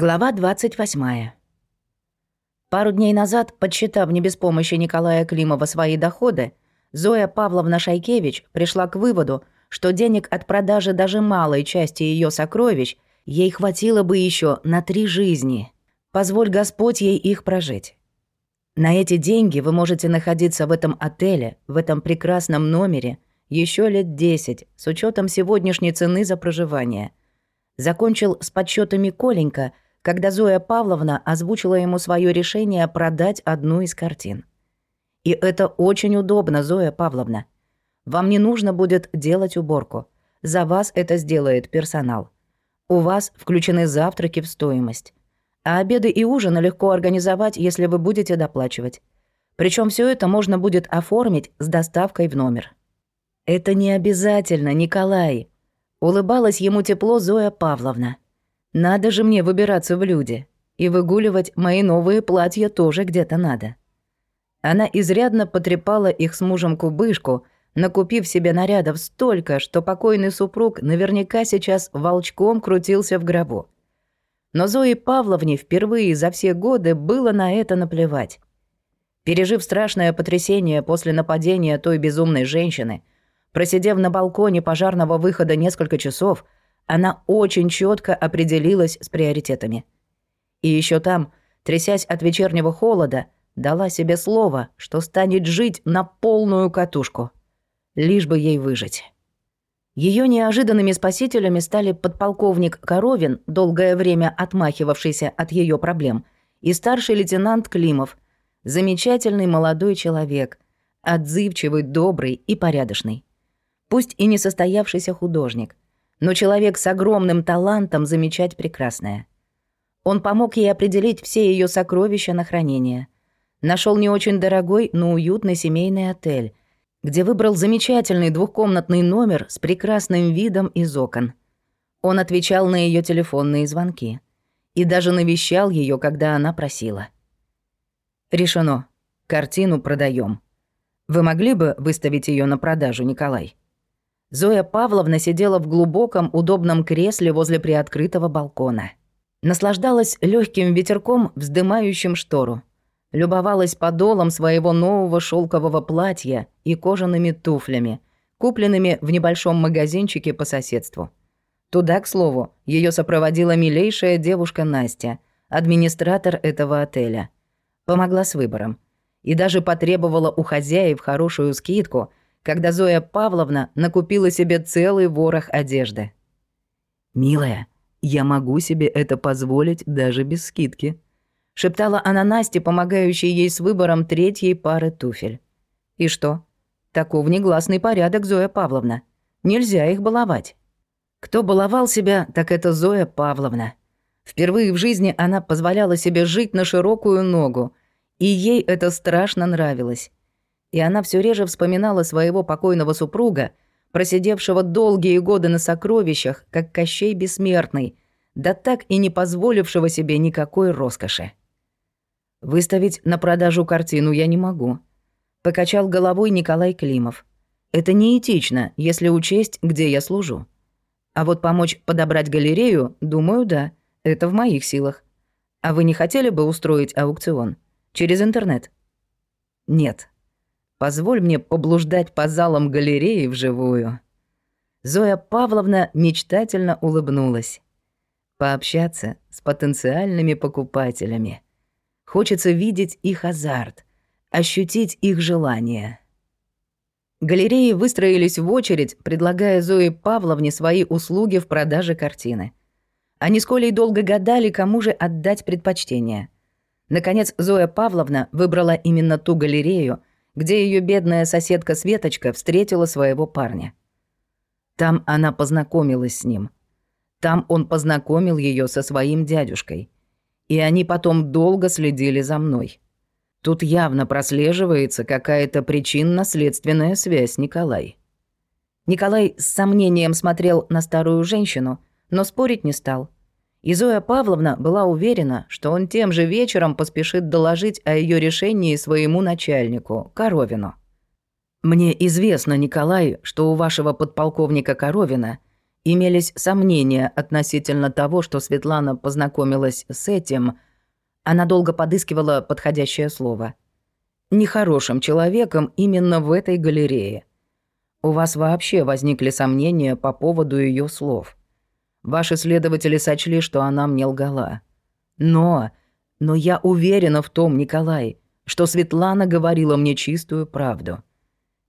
Глава 28. Пару дней назад, подсчитав не без помощи Николая Климова свои доходы, Зоя Павловна Шайкевич пришла к выводу, что денег от продажи даже малой части ее сокровищ ей хватило бы еще на три жизни. Позволь Господь ей их прожить. На эти деньги вы можете находиться в этом отеле, в этом прекрасном номере еще лет 10 с учетом сегодняшней цены за проживание. Закончил с подсчетами Коленька – когда Зоя Павловна озвучила ему свое решение продать одну из картин. И это очень удобно, Зоя Павловна. Вам не нужно будет делать уборку. За вас это сделает персонал. У вас включены завтраки в стоимость. А обеды и ужины легко организовать, если вы будете доплачивать. Причем все это можно будет оформить с доставкой в номер. Это не обязательно, Николай. Улыбалась ему тепло Зоя Павловна. Надо же мне выбираться в люди. И выгуливать мои новые платья тоже где-то надо. Она изрядно потрепала их с мужем кубышку, накупив себе нарядов столько, что покойный супруг наверняка сейчас волчком крутился в гробу. Но Зои Павловне впервые за все годы было на это наплевать. Пережив страшное потрясение после нападения той безумной женщины, просидев на балконе пожарного выхода несколько часов – она очень четко определилась с приоритетами. И еще там, трясясь от вечернего холода, дала себе слово, что станет жить на полную катушку, лишь бы ей выжить. Ее неожиданными спасителями стали подполковник Коровин, долгое время отмахивавшийся от ее проблем, и старший лейтенант Климов, замечательный молодой человек, отзывчивый, добрый и порядочный. Пусть и не состоявшийся художник, но человек с огромным талантом замечать прекрасное. Он помог ей определить все ее сокровища на хранение. Нашел не очень дорогой, но уютный семейный отель, где выбрал замечательный двухкомнатный номер с прекрасным видом из окон. Он отвечал на ее телефонные звонки и даже навещал ее, когда она просила. «Решено. Картину продаем. Вы могли бы выставить ее на продажу, Николай?» Зоя Павловна сидела в глубоком, удобном кресле возле приоткрытого балкона. Наслаждалась легким ветерком, вздымающим штору. Любовалась подолом своего нового шелкового платья и кожаными туфлями, купленными в небольшом магазинчике по соседству. Туда, к слову, ее сопроводила милейшая девушка Настя, администратор этого отеля. Помогла с выбором. И даже потребовала у хозяев хорошую скидку – когда Зоя Павловна накупила себе целый ворох одежды. «Милая, я могу себе это позволить даже без скидки», — шептала она Насте, помогающей ей с выбором третьей пары туфель. «И что? Таков негласный порядок, Зоя Павловна. Нельзя их баловать». Кто баловал себя, так это Зоя Павловна. Впервые в жизни она позволяла себе жить на широкую ногу, и ей это страшно нравилось и она все реже вспоминала своего покойного супруга, просидевшего долгие годы на сокровищах, как Кощей Бессмертный, да так и не позволившего себе никакой роскоши. «Выставить на продажу картину я не могу», — покачал головой Николай Климов. «Это неэтично, если учесть, где я служу. А вот помочь подобрать галерею, думаю, да, это в моих силах. А вы не хотели бы устроить аукцион? Через интернет?» «Нет», Позволь мне поблуждать по залам галереи вживую». Зоя Павловна мечтательно улыбнулась. Пообщаться с потенциальными покупателями. Хочется видеть их азарт, ощутить их желание. Галереи выстроились в очередь, предлагая Зое Павловне свои услуги в продаже картины. Они с Колей долго гадали, кому же отдать предпочтение. Наконец, Зоя Павловна выбрала именно ту галерею, где ее бедная соседка Светочка встретила своего парня. Там она познакомилась с ним. Там он познакомил ее со своим дядюшкой. И они потом долго следили за мной. Тут явно прослеживается какая-то причинно-следственная связь, Николай. Николай с сомнением смотрел на старую женщину, но спорить не стал – и Зоя Павловна была уверена, что он тем же вечером поспешит доложить о ее решении своему начальнику, Коровину. «Мне известно, Николай, что у вашего подполковника Коровина Имелись сомнения относительно того, что Светлана познакомилась с этим. Она долго подыскивала подходящее слово. Нехорошим человеком именно в этой галерее. У вас вообще возникли сомнения по поводу ее слов. Ваши следователи сочли, что она мне лгала. Но, но я уверена в том, Николай, что Светлана говорила мне чистую правду.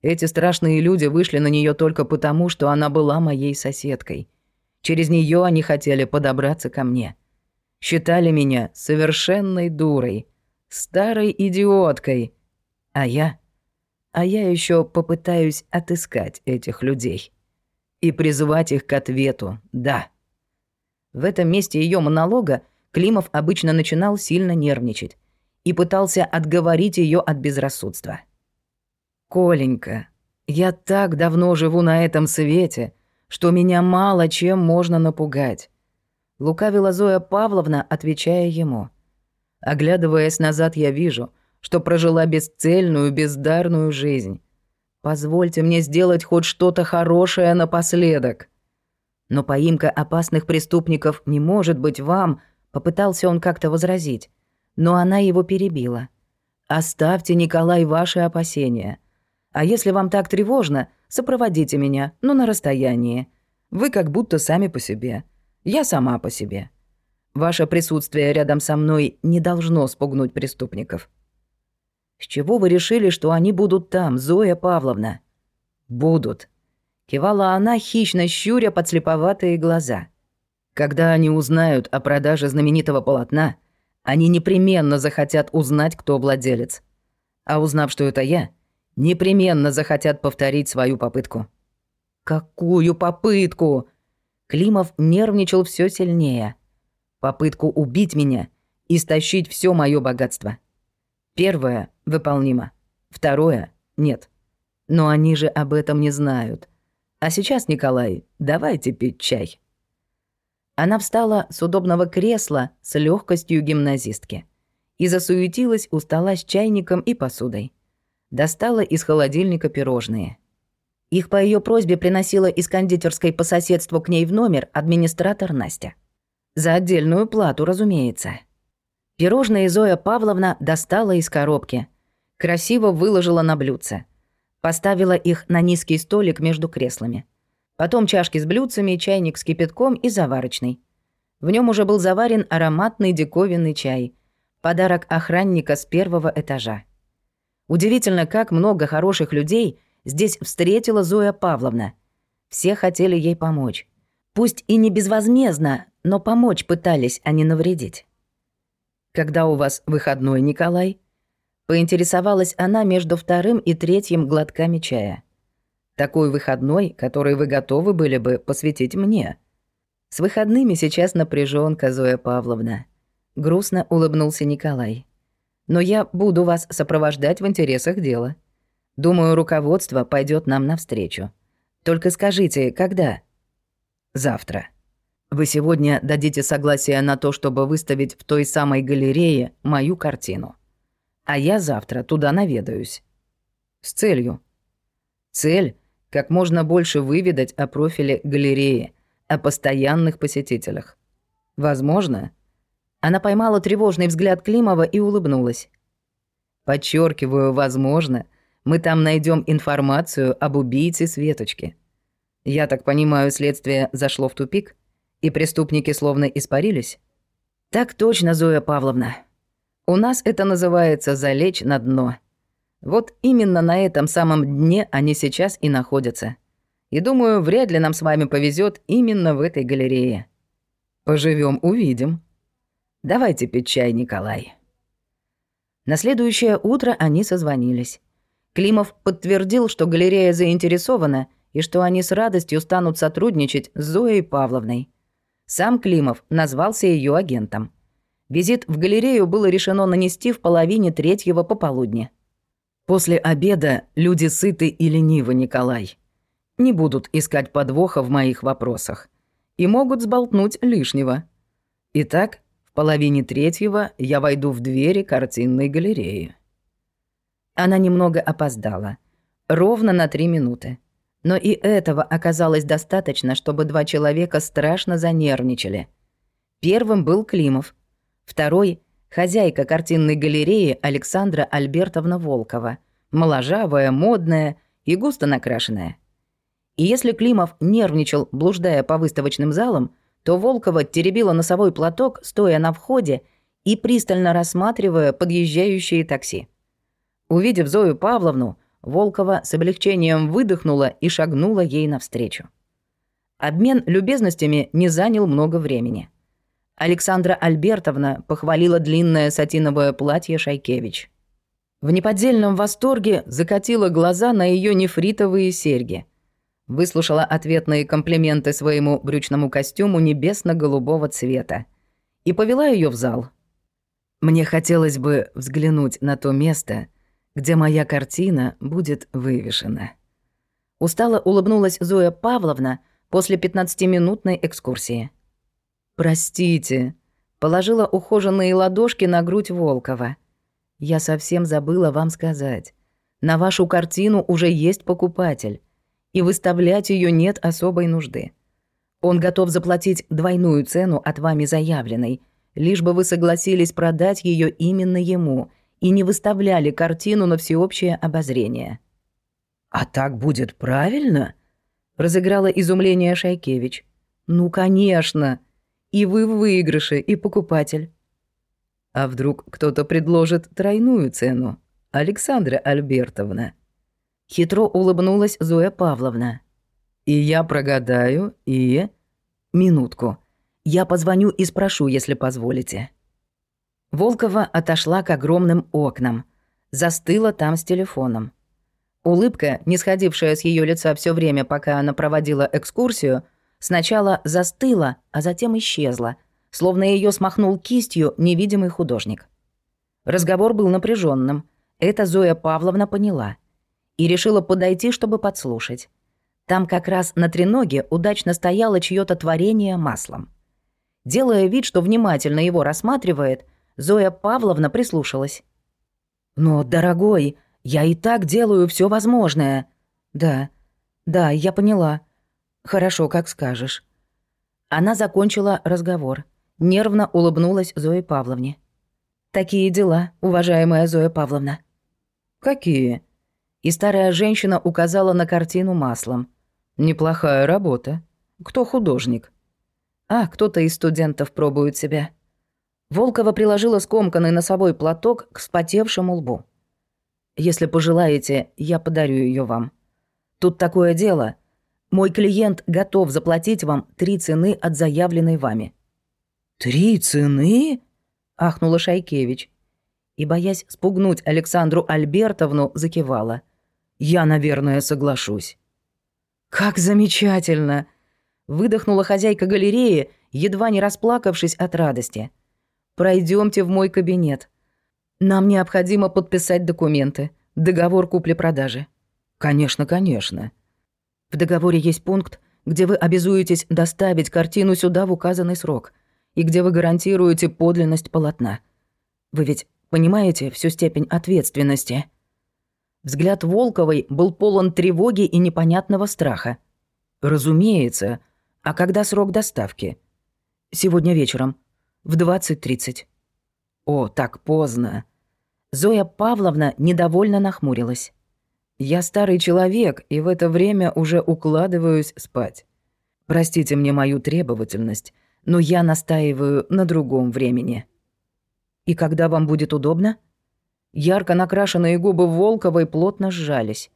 Эти страшные люди вышли на нее только потому, что она была моей соседкой. Через нее они хотели подобраться ко мне. Считали меня совершенной дурой, старой идиоткой. А я... А я еще попытаюсь отыскать этих людей. И призывать их к ответу «да». В этом месте ее монолога Климов обычно начинал сильно нервничать и пытался отговорить ее от безрассудства. «Коленька, я так давно живу на этом свете, что меня мало чем можно напугать», — лукавила Зоя Павловна, отвечая ему. Оглядываясь назад, я вижу, что прожила бесцельную, бездарную жизнь. Позвольте мне сделать хоть что-то хорошее напоследок. Но поимка опасных преступников не может быть вам, попытался он как-то возразить. Но она его перебила. Оставьте, Николай, ваши опасения. А если вам так тревожно, сопроводите меня, но на расстоянии. Вы как будто сами по себе. Я сама по себе. Ваше присутствие рядом со мной не должно спугнуть преступников. С чего вы решили, что они будут там, Зоя Павловна? Будут. Кивала она, хищно щуря подслеповатые глаза. Когда они узнают о продаже знаменитого полотна, они непременно захотят узнать, кто владелец. А узнав, что это я, непременно захотят повторить свою попытку. Какую попытку? Климов нервничал все сильнее. Попытку убить меня и стащить все мое богатство. Первое выполнимо, второе нет. Но они же об этом не знают. А сейчас, Николай, давайте пить чай. Она встала с удобного кресла с легкостью гимназистки и засуетилась у стола с чайником и посудой достала из холодильника пирожные. Их по ее просьбе приносила из кондитерской по соседству к ней в номер администратор Настя. За отдельную плату, разумеется. Пирожные Зоя Павловна достала из коробки, красиво выложила на блюдце. Поставила их на низкий столик между креслами. Потом чашки с блюдцами, чайник с кипятком и заварочный. В нем уже был заварен ароматный диковинный чай. Подарок охранника с первого этажа. Удивительно, как много хороших людей здесь встретила Зоя Павловна. Все хотели ей помочь. Пусть и не безвозмездно, но помочь пытались, а не навредить. «Когда у вас выходной, Николай?» Поинтересовалась она между вторым и третьим глотками чая. «Такой выходной, который вы готовы были бы посвятить мне». «С выходными сейчас напряжёнка, Зоя Павловна». Грустно улыбнулся Николай но я буду вас сопровождать в интересах дела. Думаю, руководство пойдет нам навстречу. Только скажите, когда? Завтра. Вы сегодня дадите согласие на то, чтобы выставить в той самой галерее мою картину. А я завтра туда наведаюсь. С целью. Цель — как можно больше выведать о профиле галереи, о постоянных посетителях. Возможно, она поймала тревожный взгляд Климова и улыбнулась. Подчеркиваю, возможно, мы там найдем информацию об убийце Светочки. Я так понимаю, следствие зашло в тупик, и преступники словно испарились? Так точно, Зоя Павловна. У нас это называется залечь на дно. Вот именно на этом самом дне они сейчас и находятся. И думаю, вряд ли нам с вами повезет именно в этой галерее. Поживем, увидим. Давайте пить чай, Николай». На следующее утро они созвонились. Климов подтвердил, что галерея заинтересована и что они с радостью станут сотрудничать с Зоей Павловной. Сам Климов назвался ее агентом. Визит в галерею было решено нанести в половине третьего пополудни. После обеда люди сыты и ленивы, Николай. Не будут искать подвоха в моих вопросах. И могут сболтнуть лишнего. Итак, в половине третьего я войду в двери картинной галереи. Она немного опоздала. Ровно на три минуты. Но и этого оказалось достаточно, чтобы два человека страшно занервничали. Первым был Климов, второй — хозяйка картинной галереи Александра Альбертовна Волкова, моложавая, модная и густо накрашенная. И если Климов нервничал, блуждая по выставочным залам, то Волкова теребила носовой платок, стоя на входе и пристально рассматривая подъезжающие такси. Увидев Зою Павловну, Волкова с облегчением выдохнула и шагнула ей навстречу. Обмен любезностями не занял много времени. Александра Альбертовна похвалила длинное сатиновое платье Шайкевич. В неподдельном восторге закатила глаза на ее нефритовые серьги. Выслушала ответные комплименты своему брючному костюму небесно-голубого цвета и повела ее в зал. Мне хотелось бы взглянуть на то место, где моя картина будет вывешена. Устало улыбнулась Зоя Павловна после пятнадцатиминутной экскурсии. «Простите», — положила ухоженные ладошки на грудь Волкова. «Я совсем забыла вам сказать. На вашу картину уже есть покупатель, и выставлять ее нет особой нужды. Он готов заплатить двойную цену от вами заявленной, лишь бы вы согласились продать ее именно ему — и не выставляли картину на всеобщее обозрение. «А так будет правильно?» — разыграла изумление Шайкевич. «Ну, конечно. И вы в выигрыше, и покупатель». «А вдруг кто-то предложит тройную цену, Александра Альбертовна?» Хитро улыбнулась Зоя Павловна. «И я прогадаю, и...» «Минутку. Я позвоню и спрошу, если позволите». Волкова отошла к огромным окнам. Застыла там с телефоном. Улыбка, не сходившая с ее лица все время, пока она проводила экскурсию, сначала застыла, а затем исчезла, словно ее смахнул кистью невидимый художник. Разговор был напряженным. Это Зоя Павловна поняла. И решила подойти, чтобы подслушать. Там как раз на треноге удачно стояло чье то творение маслом. Делая вид, что внимательно его рассматривает, Зоя Павловна прислушалась. «Но, дорогой, я и так делаю все возможное». «Да, да, я поняла. Хорошо, как скажешь». Она закончила разговор. Нервно улыбнулась Зое Павловне. «Такие дела, уважаемая Зоя Павловна». «Какие?» И старая женщина указала на картину маслом. «Неплохая работа. Кто художник?» «А, кто-то из студентов пробует себя». Волкова приложила скомканный носовой платок к вспотевшему лбу. «Если пожелаете, я подарю ее вам. Тут такое дело. Мой клиент готов заплатить вам три цены от заявленной вами». «Три цены?» — ахнула Шайкевич. И, боясь спугнуть Александру Альбертовну, закивала. «Я, наверное, соглашусь». «Как замечательно!» — выдохнула хозяйка галереи, едва не расплакавшись от радости. Пройдемте в мой кабинет. Нам необходимо подписать документы, договор купли-продажи». «Конечно, конечно». В договоре есть пункт, где вы обязуетесь доставить картину сюда в указанный срок и где вы гарантируете подлинность полотна. Вы ведь понимаете всю степень ответственности?» Взгляд Волковой был полон тревоги и непонятного страха. «Разумеется. А когда срок доставки?» «Сегодня вечером в 20.30. О, так поздно. Зоя Павловна недовольно нахмурилась. Я старый человек, и в это время уже укладываюсь спать. Простите мне мою требовательность, но я настаиваю на другом времени. И когда вам будет удобно? Ярко накрашенные губы Волковой плотно сжались.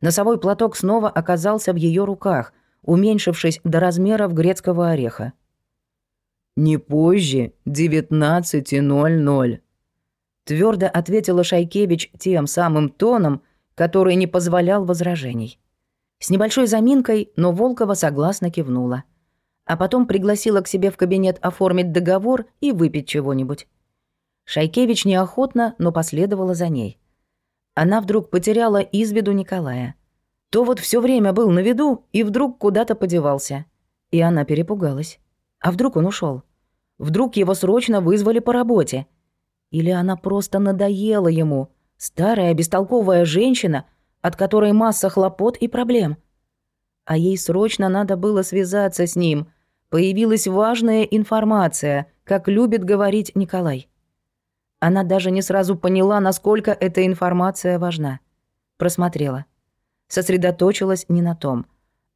Носовой платок снова оказался в ее руках, уменьшившись до размеров грецкого ореха. «Не позже 19.00», — твердо ответила Шайкевич тем самым тоном, который не позволял возражений. С небольшой заминкой, но Волкова согласно кивнула. А потом пригласила к себе в кабинет оформить договор и выпить чего-нибудь. Шайкевич неохотно, но последовала за ней. Она вдруг потеряла из виду Николая. То вот все время был на виду и вдруг куда-то подевался. И она перепугалась. А вдруг он ушел? Вдруг его срочно вызвали по работе? Или она просто надоела ему, старая бестолковая женщина, от которой масса хлопот и проблем? А ей срочно надо было связаться с ним. Появилась важная информация, как любит говорить Николай. Она даже не сразу поняла, насколько эта информация важна. Просмотрела. Сосредоточилась не на том.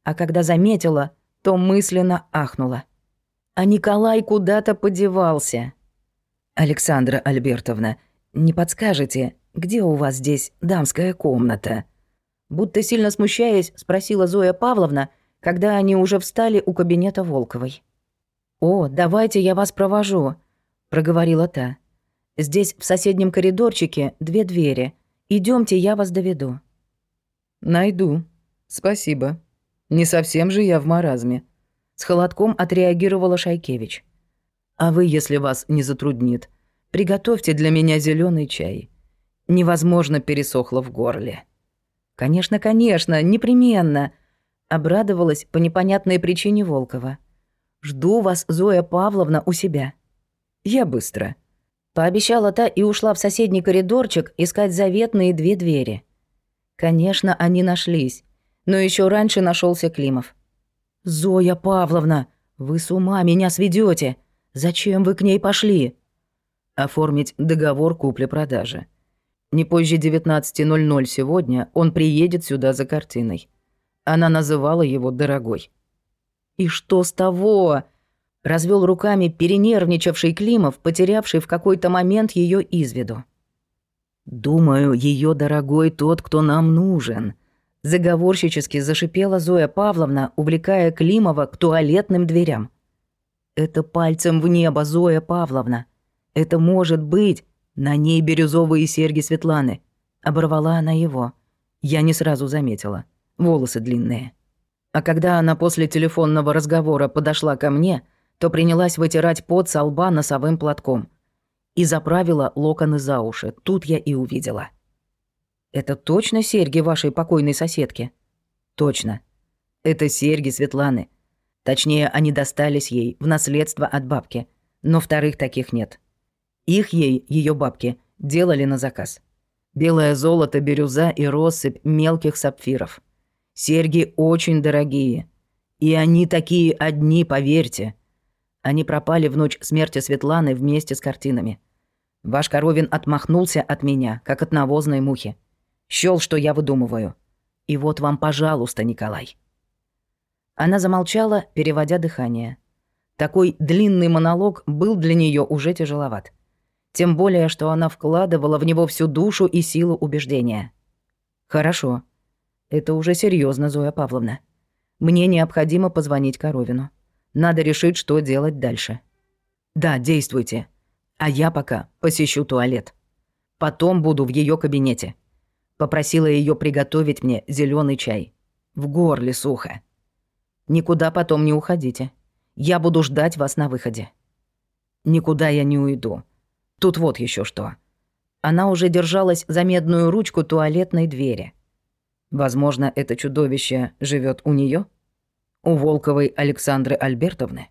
А когда заметила, то мысленно ахнула. А Николай куда-то подевался. «Александра Альбертовна, не подскажете, где у вас здесь дамская комната?» Будто сильно смущаясь, спросила Зоя Павловна, когда они уже встали у кабинета Волковой. «О, давайте я вас провожу», — проговорила та. «Здесь в соседнем коридорчике две двери. Идемте, я вас доведу». «Найду. Спасибо. Не совсем же я в маразме», — с холодком отреагировала Шайкевич. «А вы, если вас не затруднит, приготовьте для меня зеленый чай. Невозможно пересохло в горле». «Конечно, конечно, непременно», — обрадовалась по непонятной причине Волкова. «Жду вас, Зоя Павловна, у себя». «Я быстро», — пообещала та и ушла в соседний коридорчик искать заветные две двери. Конечно, они нашлись, но еще раньше нашелся Климов. «Зоя Павловна, вы с ума меня сведете. Зачем вы к ней пошли?» «Оформить договор купли-продажи», не позже 19.00 сегодня он приедет сюда за картиной. Она называла его «дорогой». «И что с того?» Развел руками перенервничавший Климов, потерявший в какой-то момент ее из виду. «Думаю, ее дорогой тот, кто нам нужен», — заговорщически зашипела Зоя Павловна, увлекая Климова к туалетным дверям. «Это пальцем в небо, Зоя Павловна. Это может быть на ней бирюзовые серьги Светланы. Оборвала она его. Я не сразу заметила. Волосы длинные. А когда она после телефонного разговора подошла ко мне, то принялась вытирать пот со лба носовым платком. И заправила локоны за уши. Тут я и увидела. «Это точно серьги вашей покойной соседки?» «Точно. Это серьги Светланы. Точнее, они достались ей в наследство от бабки. Но вторых таких нет. Их ей, ее бабки, делали на заказ. Белое золото, бирюза и россыпь мелких сапфиров. Серьги очень дорогие. И они такие одни, поверьте. Они пропали в ночь смерти Светланы вместе с картинами. Ваш Коровин отмахнулся от меня, как от навозной мухи. Щел, что я выдумываю. И вот вам, пожалуйста, Николай. Она замолчала, переводя дыхание. Такой длинный монолог был для нее уже тяжеловат. Тем более, что она вкладывала в него всю душу и силу убеждения. «Хорошо. Это уже серьезно, Зоя Павловна. Мне необходимо позвонить Коровину. Надо решить, что делать дальше». «Да, действуйте. А я пока посещу туалет. Потом буду в ее кабинете». Попросила ее приготовить мне зеленый чай. В горле сухо. «Никуда потом не уходите. Я буду ждать вас на выходе». «Никуда я не уйду. Тут вот еще что. Она уже держалась за медную ручку туалетной двери. Возможно, это чудовище живет у нее, У Волковой Александры Альбертовны?